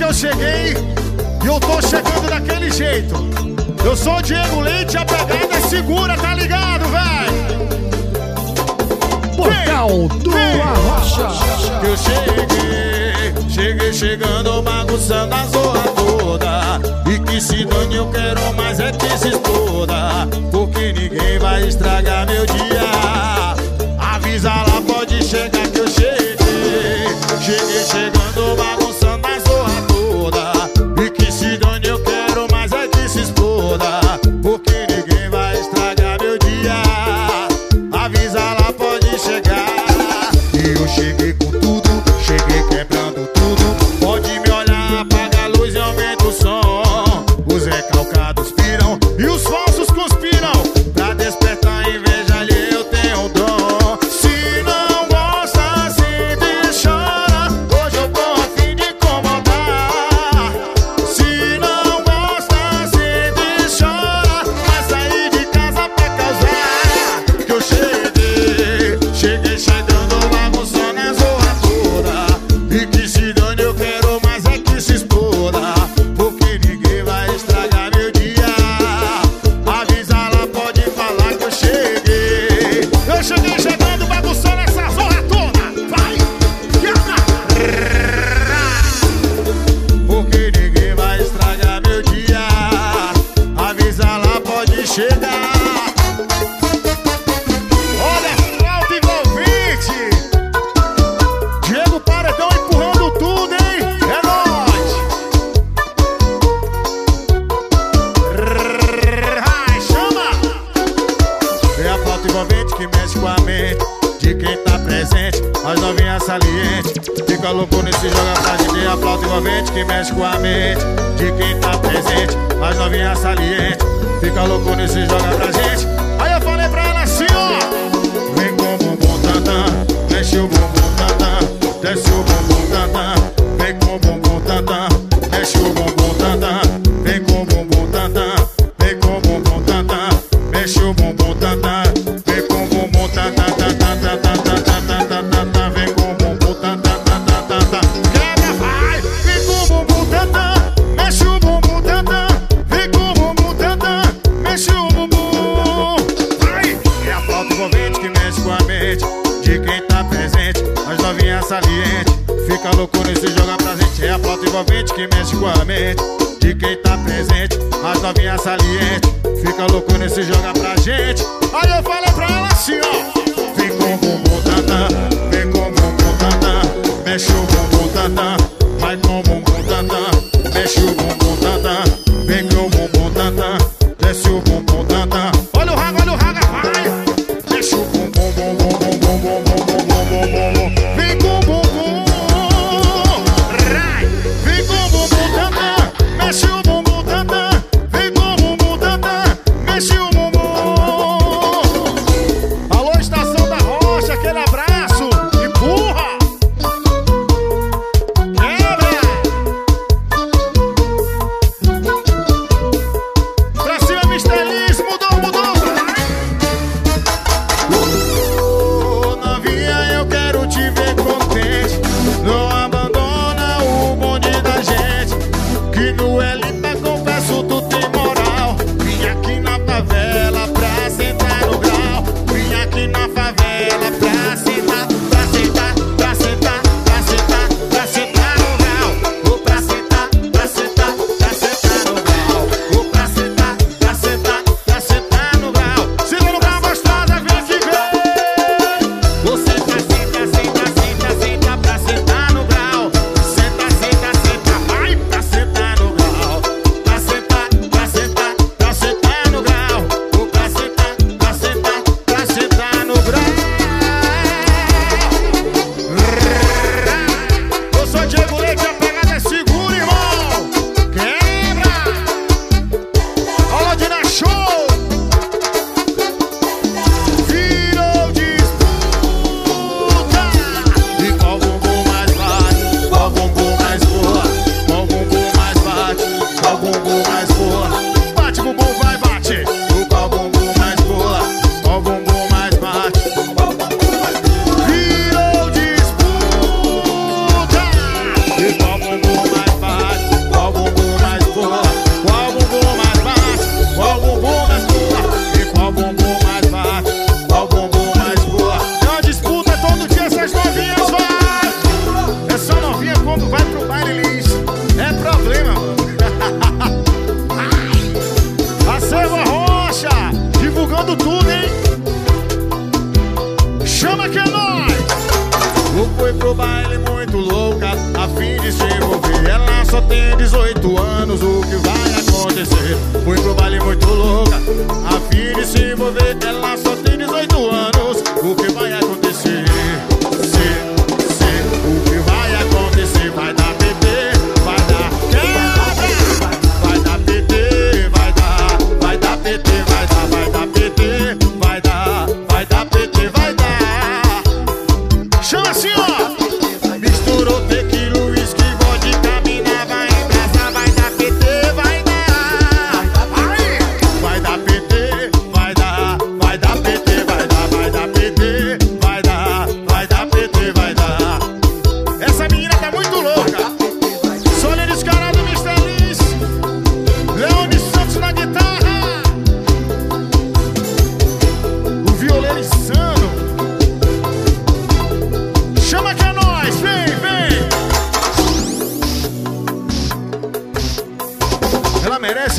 que eu cheguei e eu tô chegando daquele jeito. Eu sou o Diego Leite, a pegada é segura, tá ligado, véi? Portal do Arrocha. Eu cheguei, cheguei chegando, bagunçando a zorra toda. E que se dane, eu quero mais é que se Fica louco nesse joga pra gente Aplaude o ouvinte que mexe com a mente De quem tá presente, mas novinha saliente. Fica louco nesse joga pra gente Aí eu falei pra ela assim ó Vem com o bumbum tantã Mexe o bumbum tantã Desce o é saliente Fica louco nesse jogo pra gente. É a flauta envolvente que mexe com a mente De quem tá presente, mas novinha saliente Fica louco nesse jogo pra gente. Aí eu falei pra ela assim, ó. Vem com o bumbum, tatã Vem com o bumbum, tatã Mexe o Seba Rocha, divulgando tudo, hein? Chama que é nóis! Eu fui pro baile é muito louca, a fim de se envolver. Ela só tem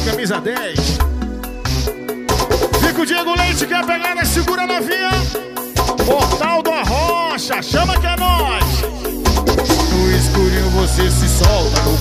camisa 10. Fica o Diego Leite, quer pegar, né? Segura na via. Portal do Arrocha, chama que é nós. No escurinho você se solta no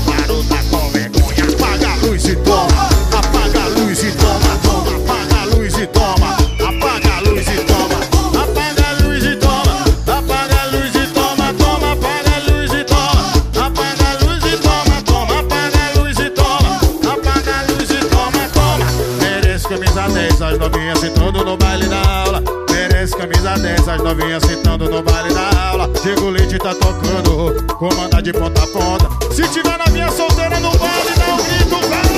camisa 10, as novinhas sentando no baile da aula. Diego Leite tá tocando, comanda de ponta a ponta. Se tiver novinha solteira no baile, dá um grito, vai!